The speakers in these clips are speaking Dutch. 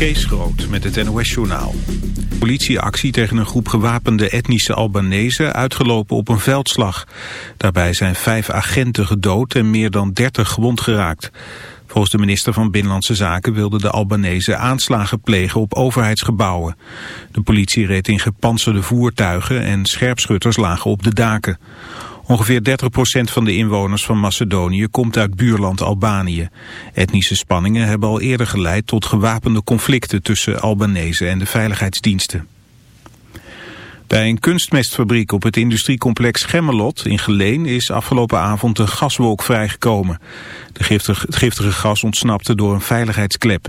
Kees Groot met het NOS-journaal. Politieactie tegen een groep gewapende etnische Albanese uitgelopen op een veldslag. Daarbij zijn vijf agenten gedood en meer dan dertig gewond geraakt. Volgens de minister van Binnenlandse Zaken wilden de Albanese aanslagen plegen op overheidsgebouwen. De politie reed in gepantserde voertuigen en scherpschutters lagen op de daken. Ongeveer 30% van de inwoners van Macedonië komt uit buurland Albanië. Etnische spanningen hebben al eerder geleid tot gewapende conflicten tussen Albanese en de veiligheidsdiensten. Bij een kunstmestfabriek op het industriecomplex Gemmelot in Geleen is afgelopen avond een gaswolk vrijgekomen. De het giftige gas ontsnapte door een veiligheidsklep.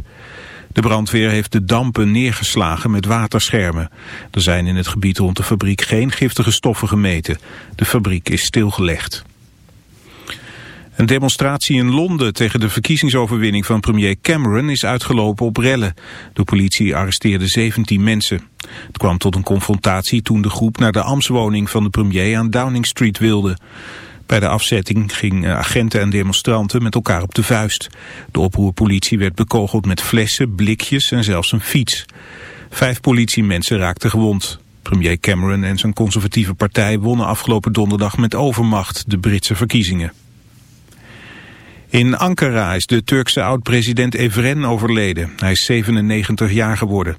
De brandweer heeft de dampen neergeslagen met waterschermen. Er zijn in het gebied rond de fabriek geen giftige stoffen gemeten. De fabriek is stilgelegd. Een demonstratie in Londen tegen de verkiezingsoverwinning van premier Cameron is uitgelopen op rellen. De politie arresteerde 17 mensen. Het kwam tot een confrontatie toen de groep naar de ambtswoning van de premier aan Downing Street wilde. Bij de afzetting gingen agenten en demonstranten met elkaar op de vuist. De oproerpolitie werd bekogeld met flessen, blikjes en zelfs een fiets. Vijf politiemensen raakten gewond. Premier Cameron en zijn conservatieve partij wonnen afgelopen donderdag met overmacht de Britse verkiezingen. In Ankara is de Turkse oud-president Evren overleden. Hij is 97 jaar geworden.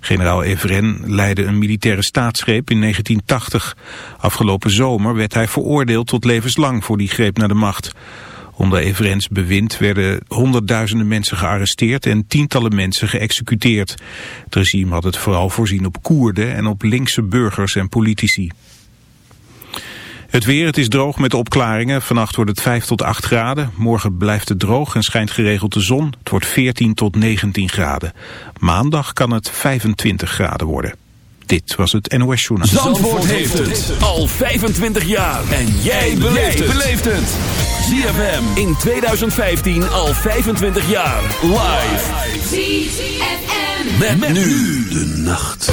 Generaal Evren leidde een militaire staatsgreep in 1980. Afgelopen zomer werd hij veroordeeld tot levenslang voor die greep naar de macht. Onder Evrens bewind werden honderdduizenden mensen gearresteerd en tientallen mensen geëxecuteerd. Het regime had het vooral voorzien op Koerden en op linkse burgers en politici. Het weer, het is droog met opklaringen. Vannacht wordt het 5 tot 8 graden. Morgen blijft het droog en schijnt geregeld de zon. Het wordt 14 tot 19 graden. Maandag kan het 25 graden worden. Dit was het NOS Journaal. Zandvoort, heeft het al 25 jaar. En jij beleeft het. ZFM in 2015 al 25 jaar. Live. ZFM. met nu de nacht.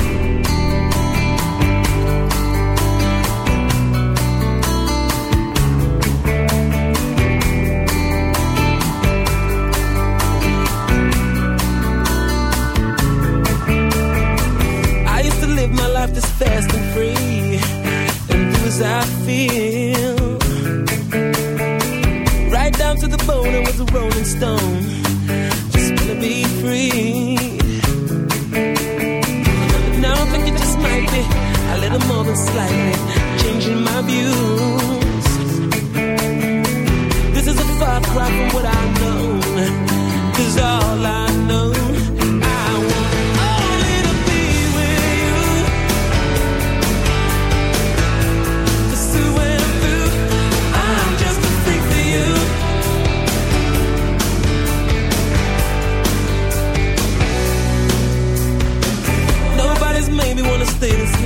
Fast and free, and do as I feel. Right down to the bone, I was a rolling stone. Just wanna be free. Now I think it just might be a little more than slightly changing my views. This is a far cry from what I know, 'cause all. I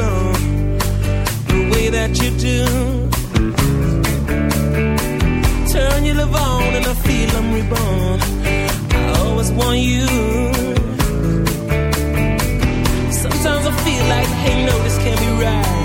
long, the way that you do. Turn your love on and I feel I'm reborn. I always want you. Sometimes I feel like, hey, no, this can't be right.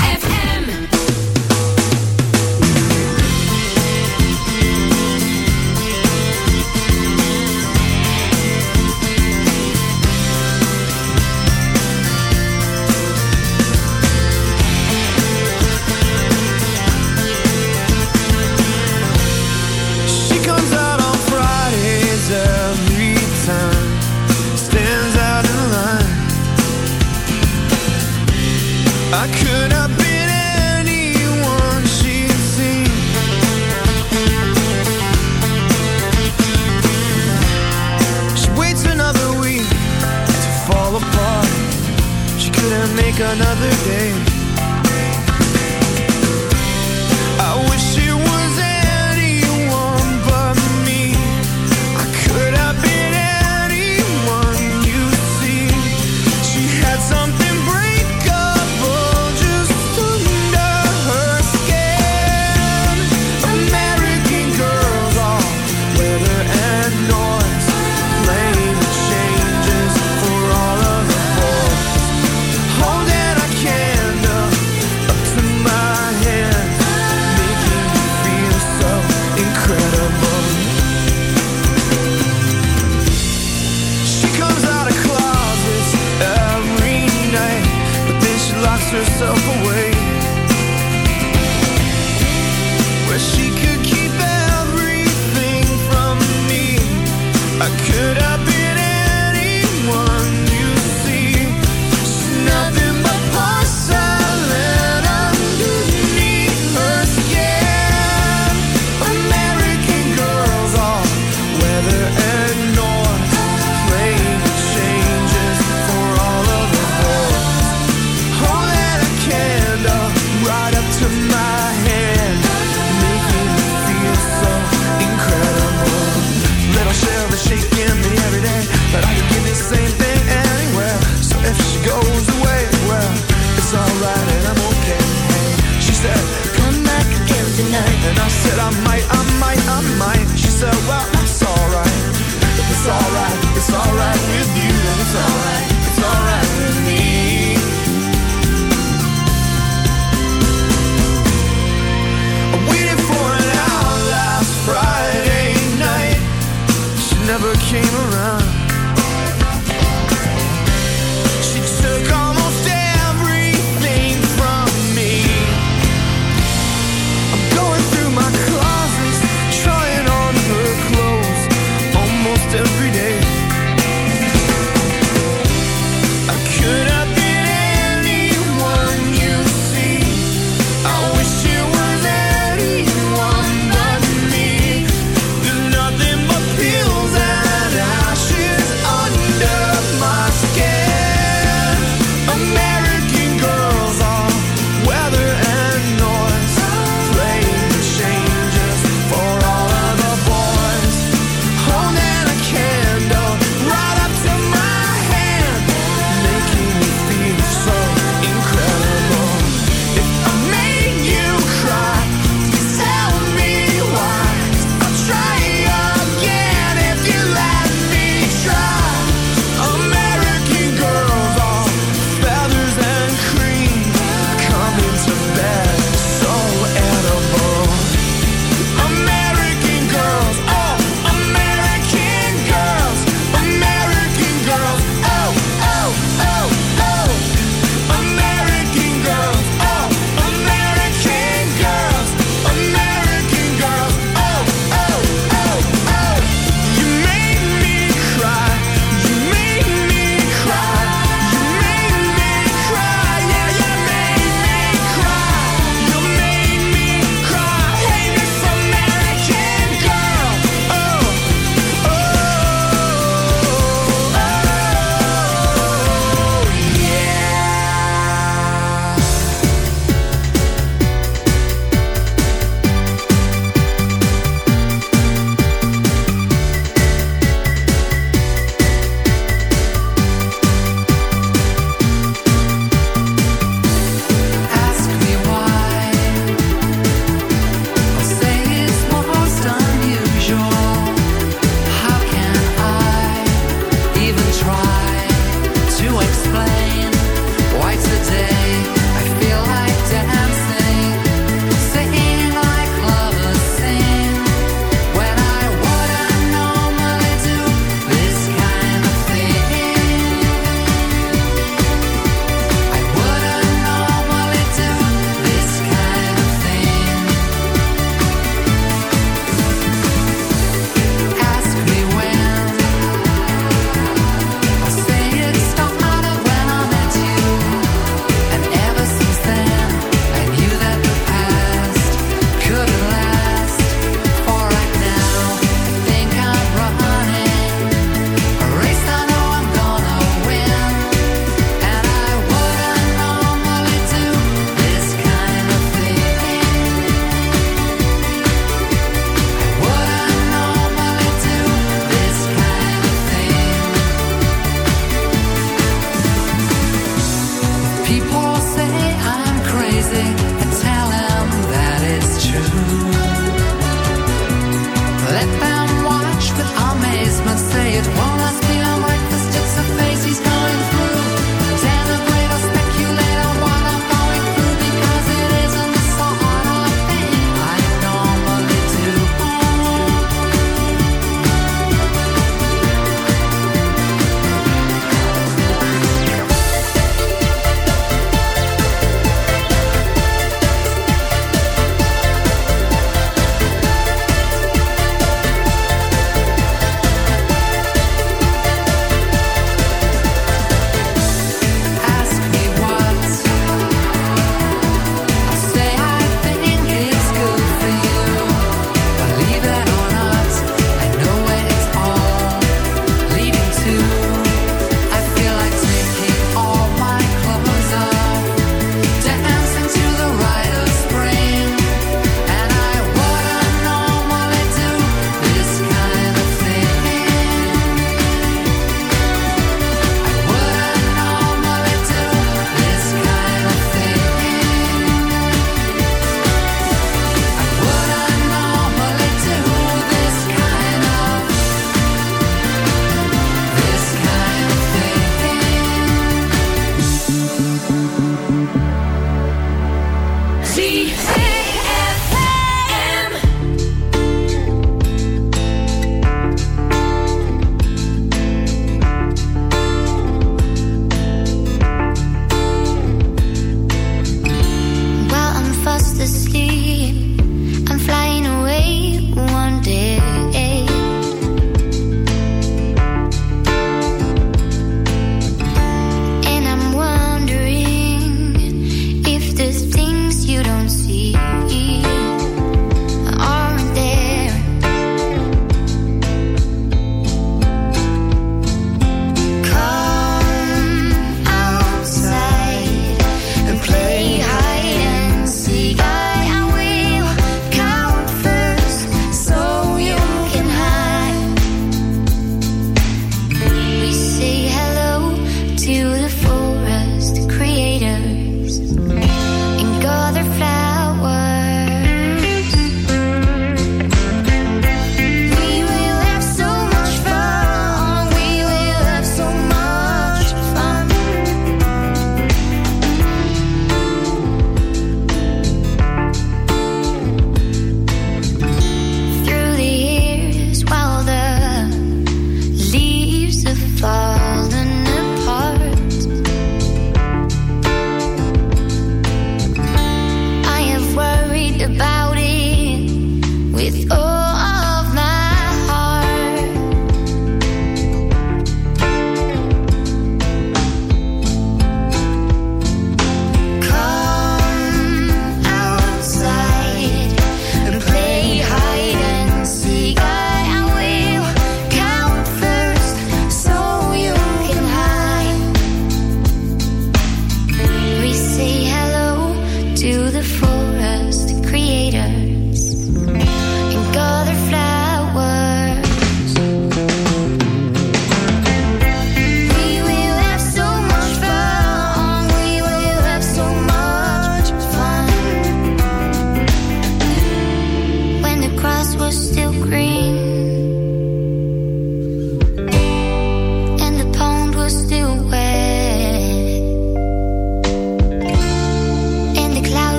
yourself away.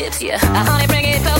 it's you. I only bring it close.